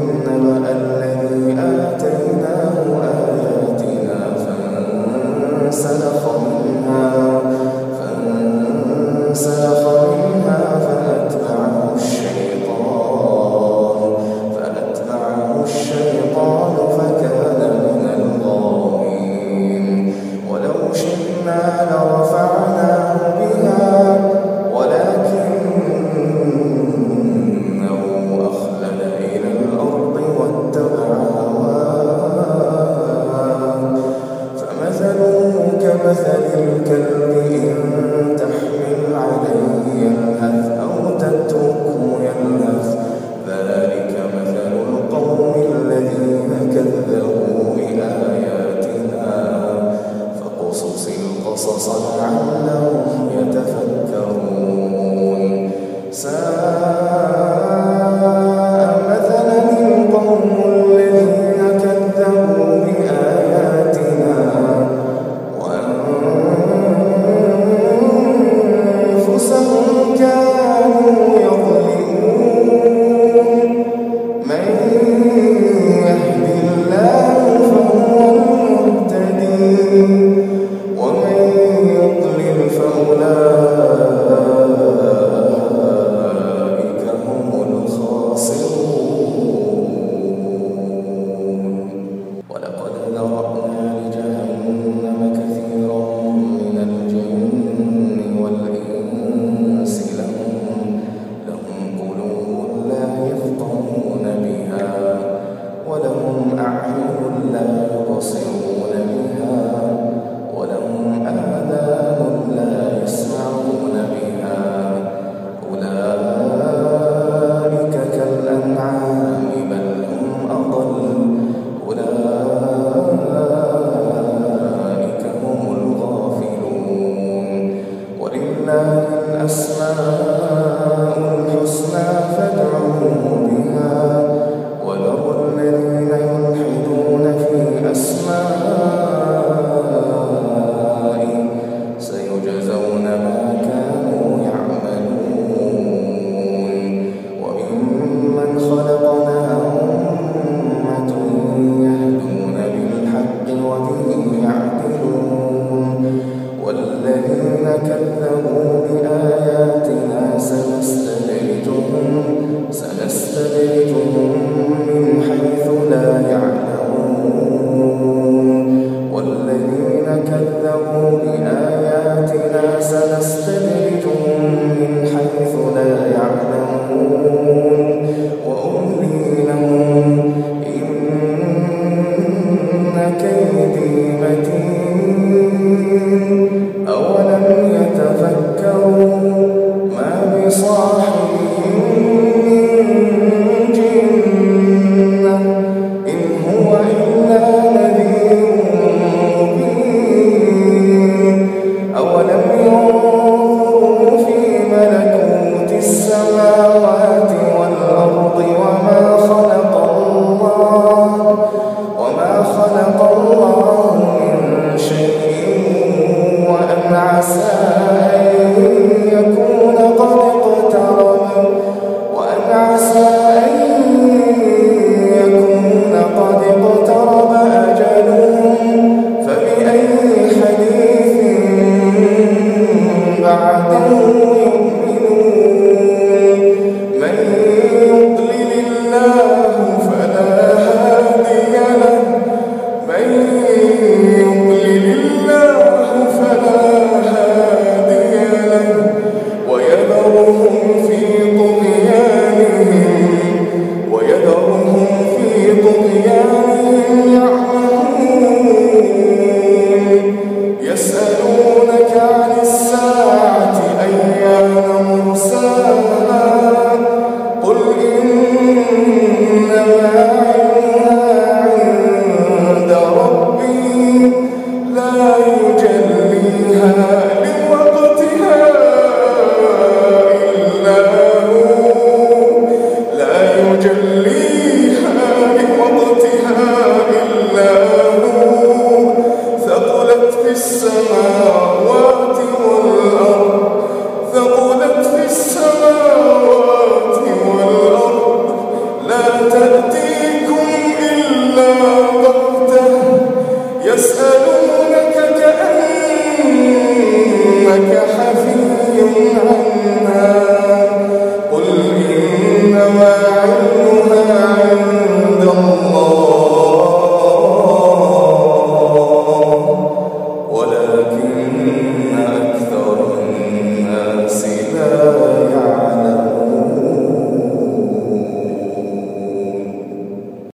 كن وأن لا Lord.